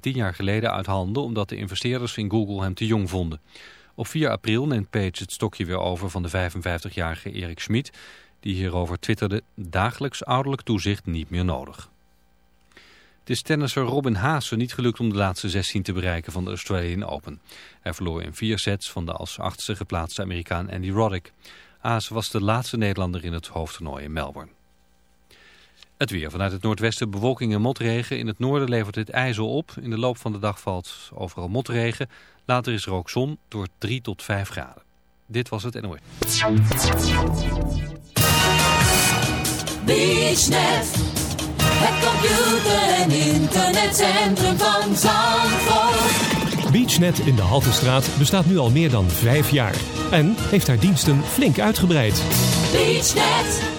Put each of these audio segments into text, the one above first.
tien jaar geleden uit handen omdat de investeerders in Google hem te jong vonden. Op 4 april neemt Page het stokje weer over van de 55-jarige Erik Schmid, die hierover twitterde dagelijks ouderlijk toezicht niet meer nodig. Het is tennisser Robin Haase niet gelukt om de laatste 16 te bereiken van de Australian Open. Hij verloor in vier sets van de als achtste geplaatste Amerikaan Andy Roddick. Haase was de laatste Nederlander in het hoofdtoernooi in Melbourne. Het weer. Vanuit het noordwesten bewolking en motregen. In het noorden levert het ijzel op. In de loop van de dag valt overal motregen. Later is er ook zon door 3 tot 5 graden. Dit was het NOS. BeachNet, het computer- en internetcentrum van Zandvoort. BeachNet in de Haltestraat bestaat nu al meer dan vijf jaar. En heeft haar diensten flink uitgebreid. BeachNet.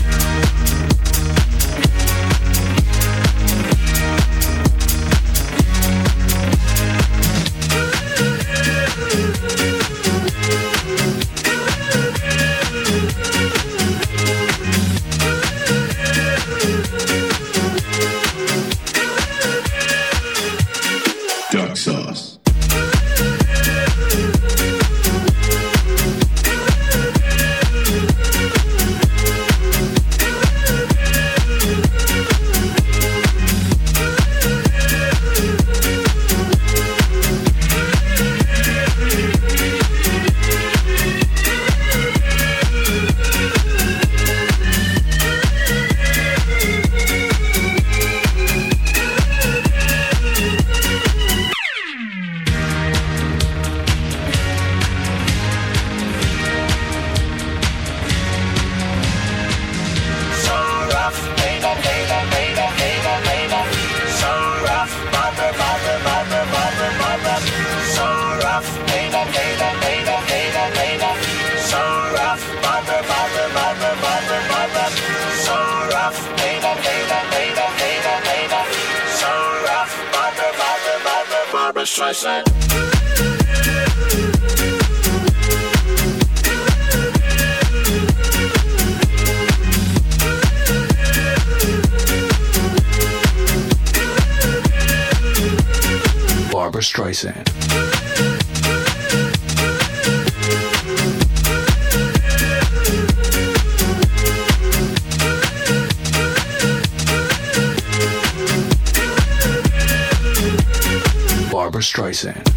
slide, Barbara Streisand. Streisand.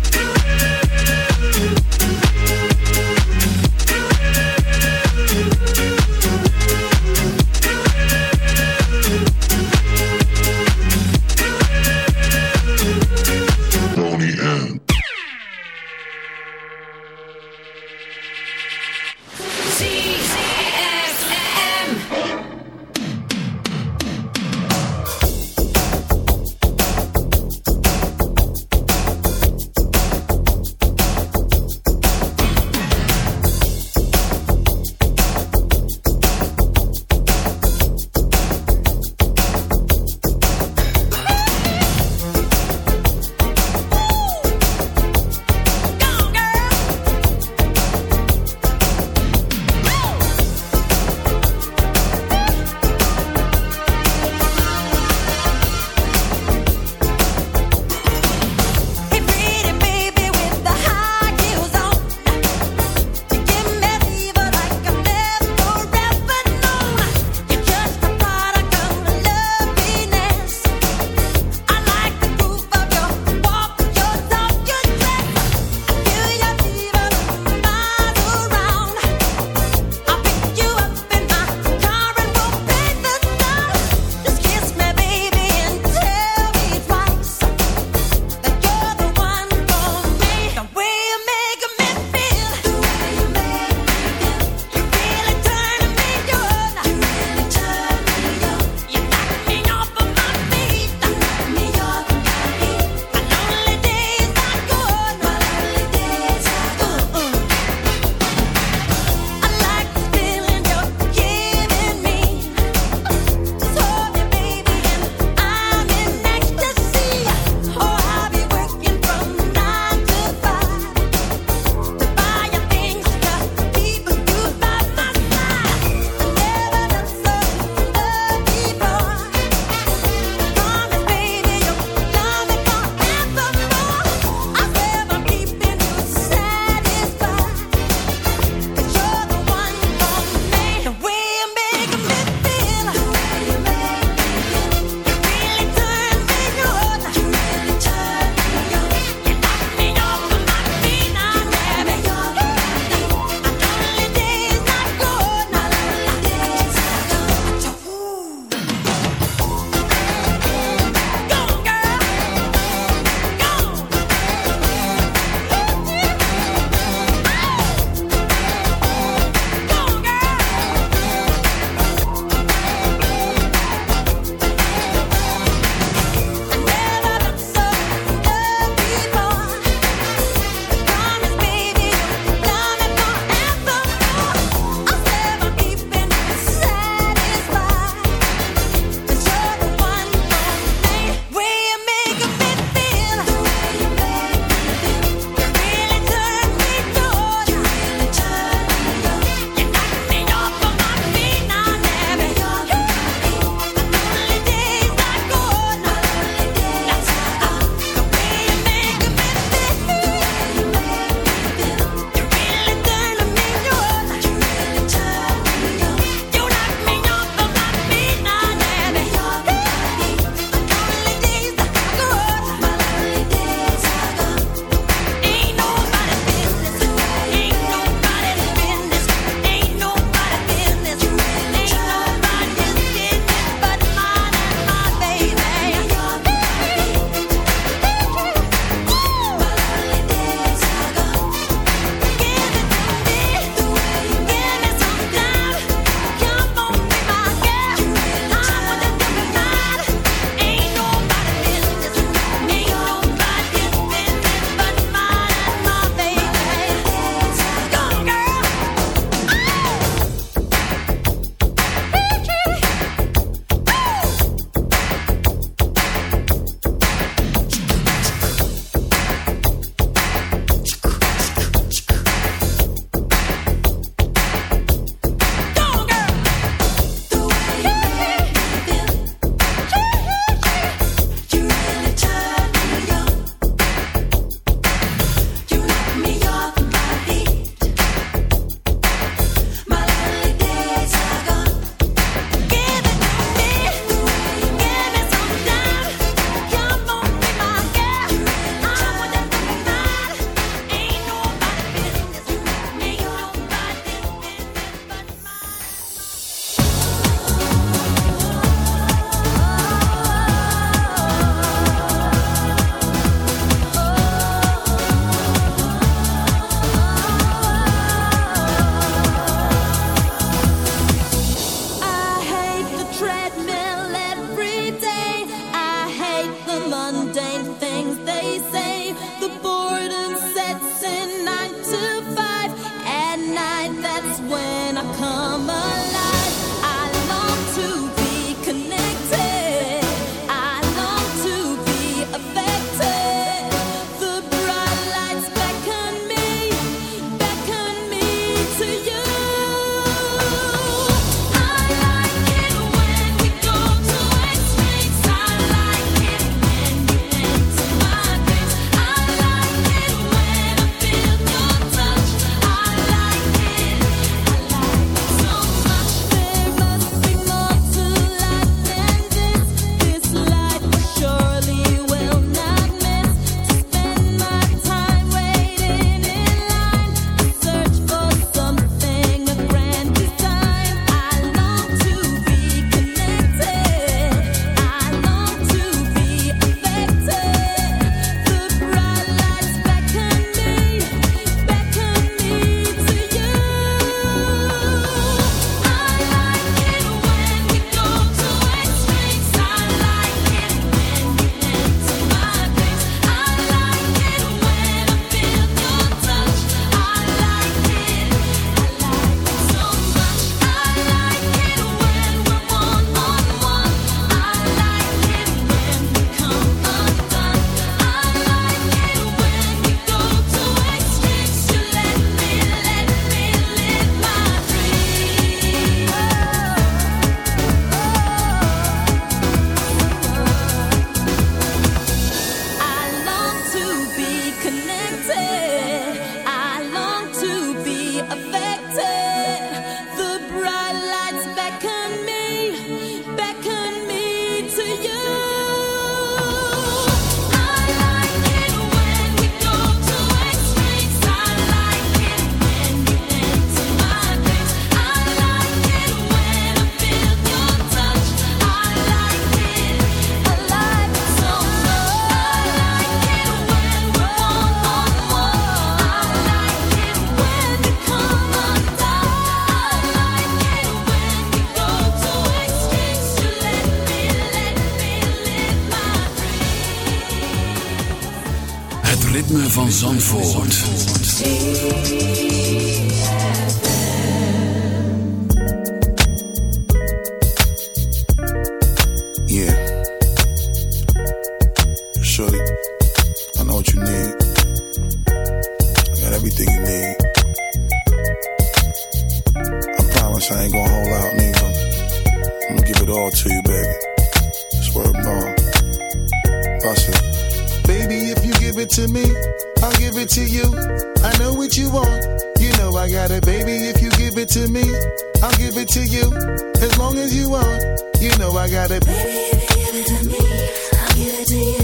Baby, if you give it to me, I'll give it to you.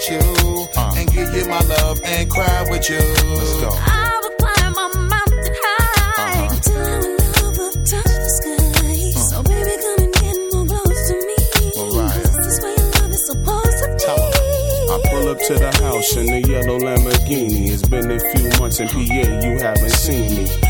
with you uh. and give you my love and cry with you. Let's go. I climb a mountain high uh-huh. our love touch the sky. Uh. So baby, come and get more close to me. This is where your love is supposed to be. I pull up to the house in the yellow Lamborghini. It's been a few months in PA, you haven't seen me.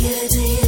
you, do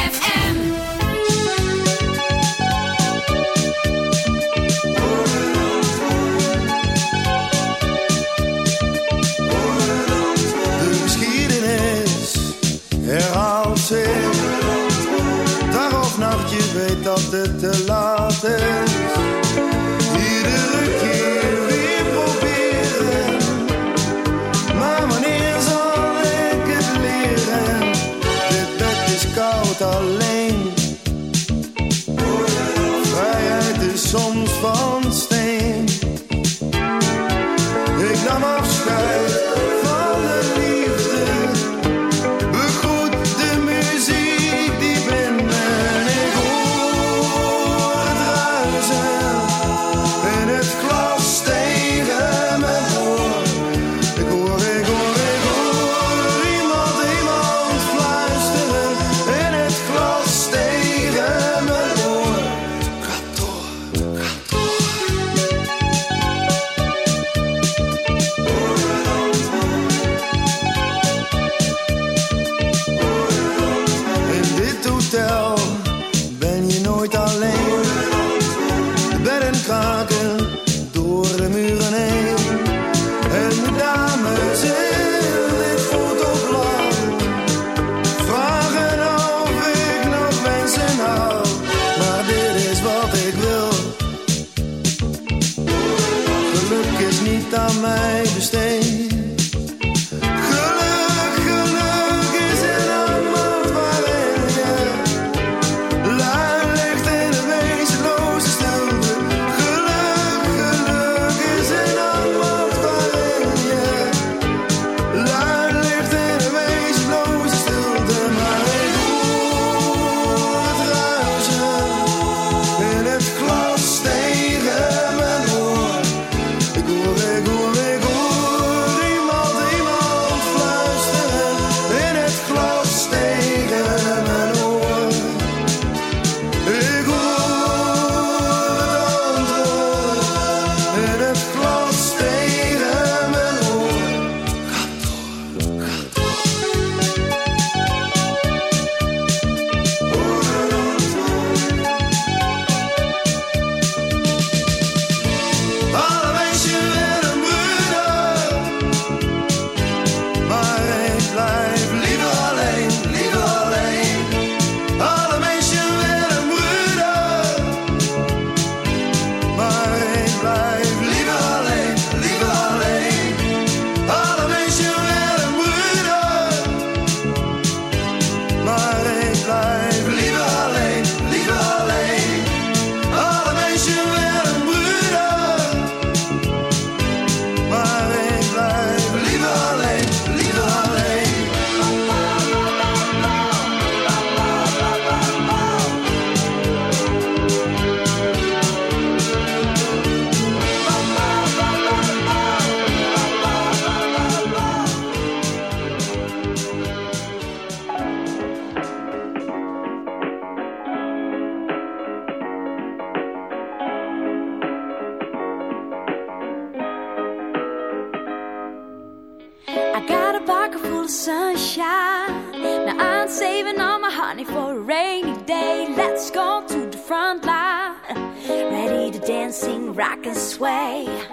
rock and sway.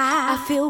high. I feel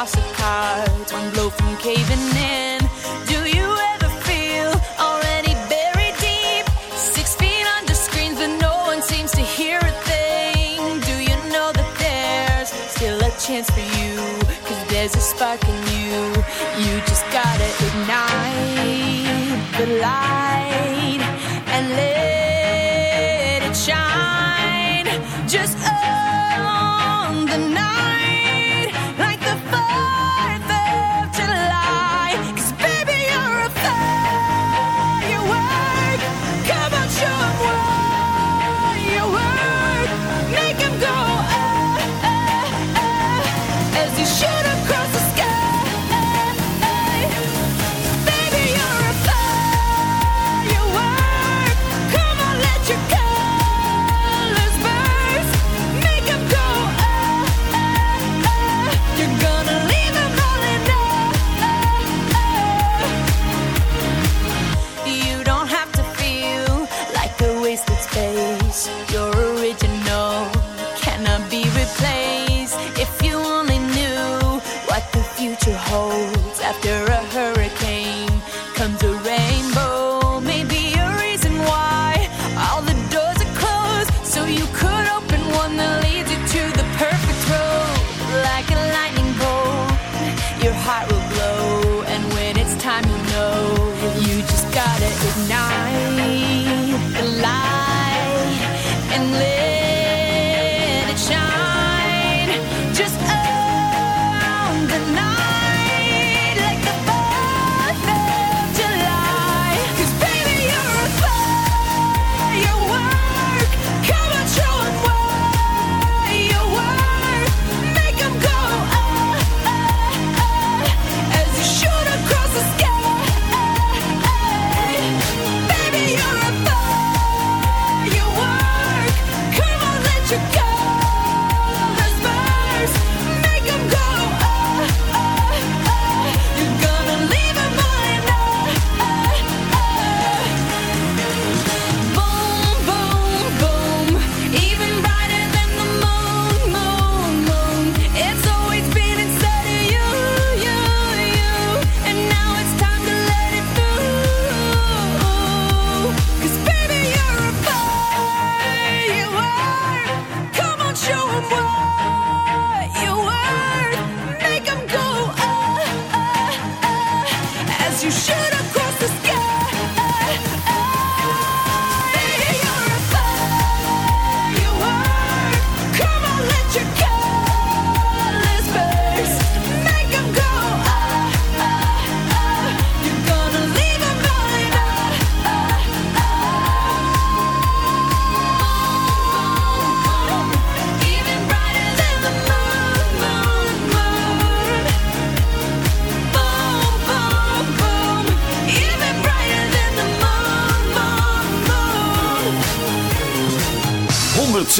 house of cards, one blow from caving in.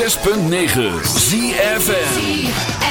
106.9 ZFN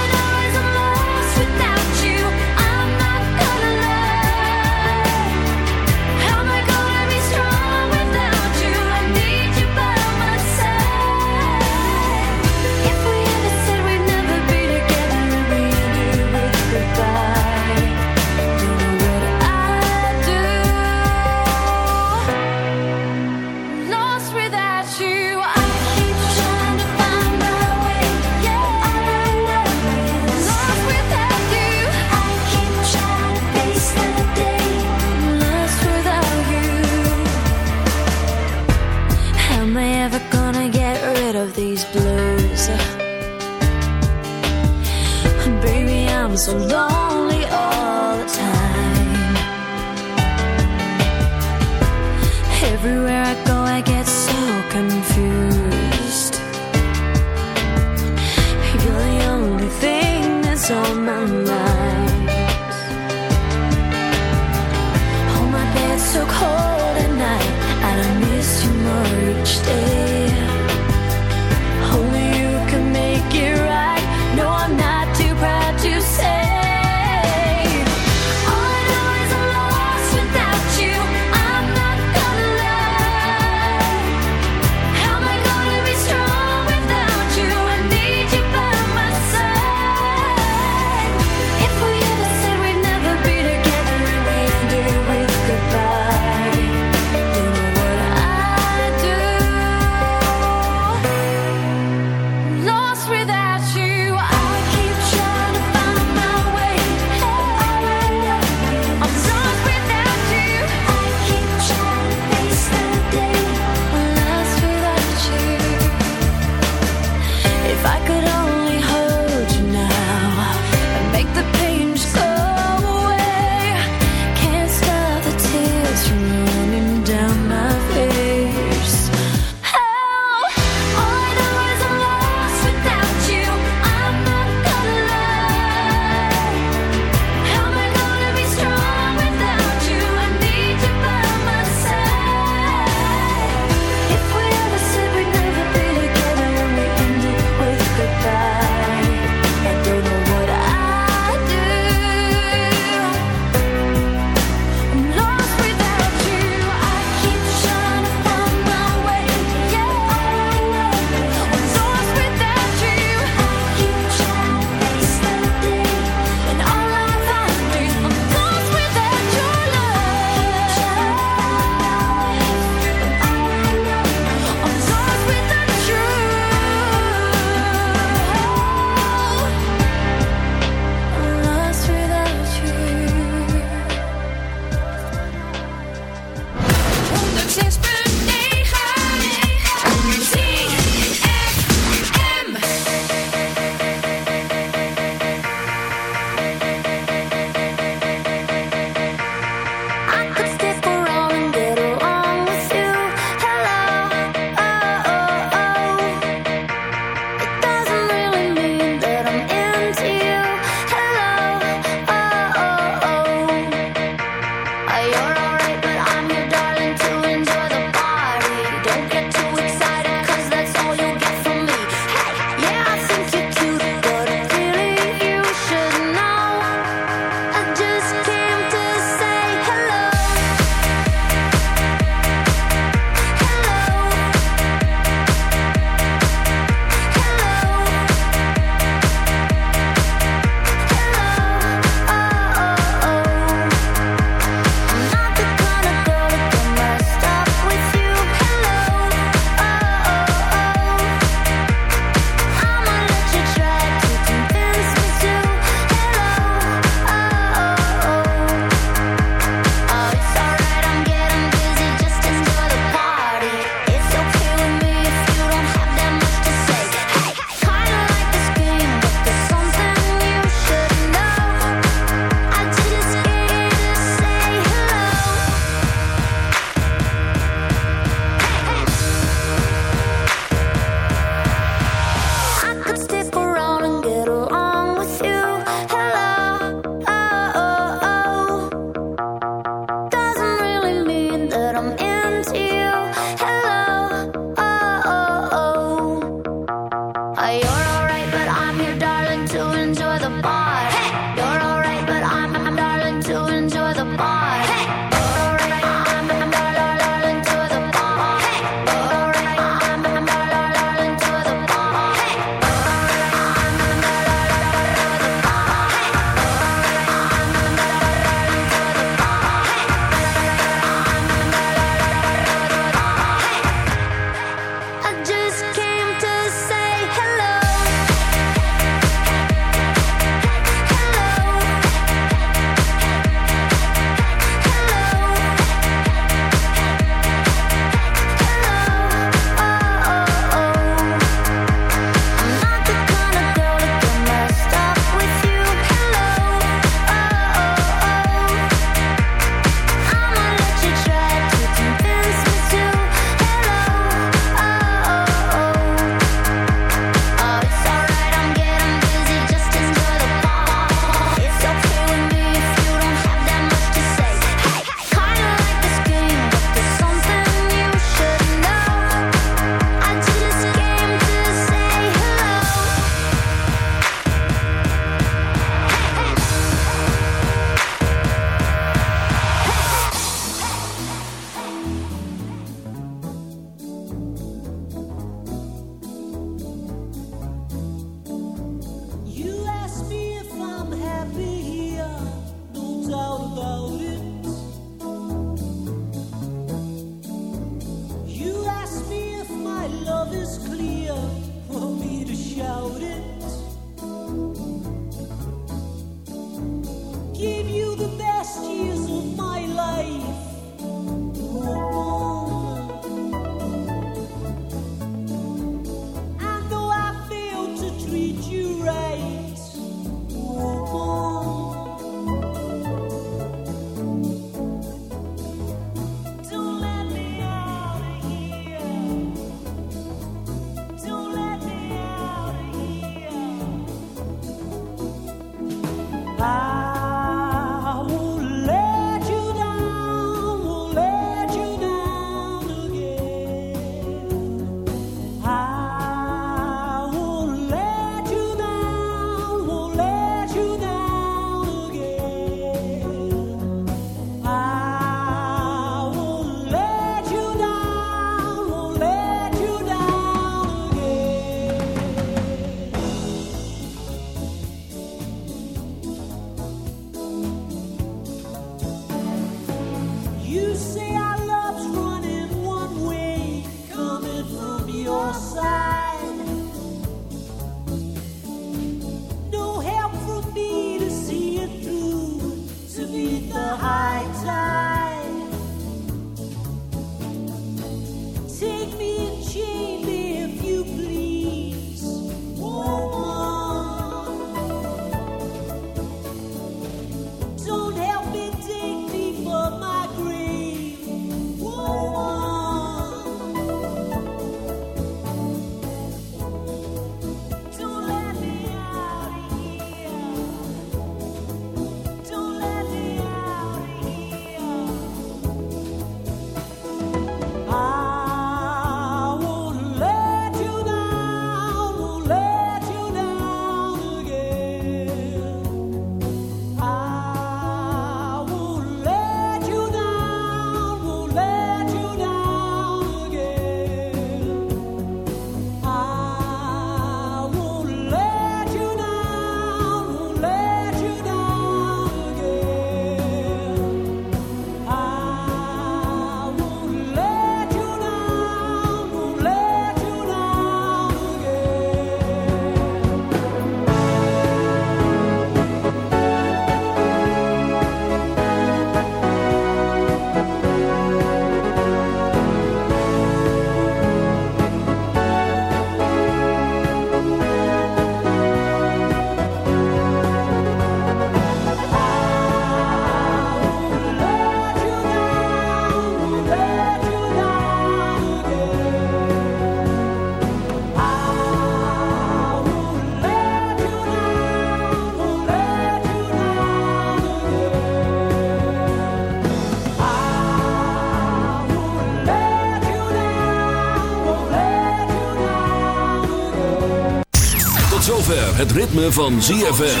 het ritme van ZFM.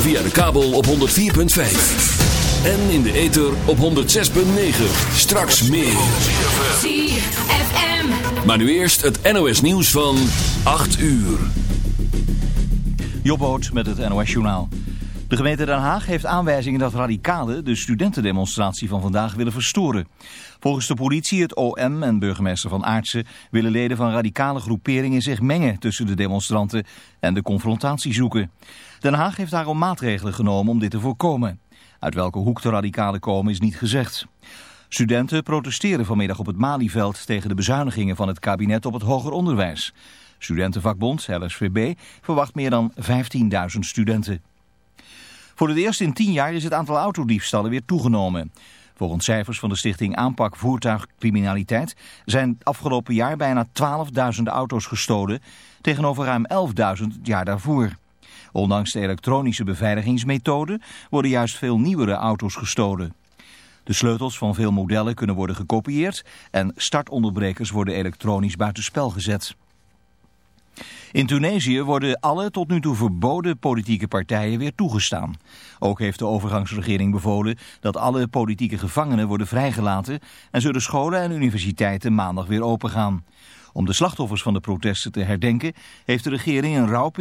Via de kabel op 104.5. En in de ether op 106.9. Straks meer. ZFM. Maar nu eerst het NOS nieuws van 8 uur. Jobboot met het NOS journaal. De gemeente Den Haag heeft aanwijzingen dat radicalen de studentendemonstratie van vandaag willen verstoren. Volgens de politie, het OM en burgemeester Van Aartsen willen leden van radicale groeperingen zich mengen tussen de demonstranten en de confrontatie zoeken. Den Haag heeft daarom maatregelen genomen om dit te voorkomen. Uit welke hoek de radicalen komen is niet gezegd. Studenten protesteren vanmiddag op het Malieveld tegen de bezuinigingen van het kabinet op het hoger onderwijs. Studentenvakbond, LSVB, verwacht meer dan 15.000 studenten. Voor het eerst in 10 jaar is het aantal autodiefstallen weer toegenomen. Volgens cijfers van de stichting Aanpak Voertuigcriminaliteit zijn afgelopen jaar bijna 12.000 auto's gestolen tegenover ruim 11.000 het jaar daarvoor. Ondanks de elektronische beveiligingsmethoden worden juist veel nieuwere auto's gestolen. De sleutels van veel modellen kunnen worden gekopieerd en startonderbrekers worden elektronisch buitenspel gezet. In Tunesië worden alle tot nu toe verboden politieke partijen weer toegestaan. Ook heeft de overgangsregering bevolen dat alle politieke gevangenen worden vrijgelaten... en zullen scholen en universiteiten maandag weer opengaan. Om de slachtoffers van de protesten te herdenken heeft de regering een rouwperiode...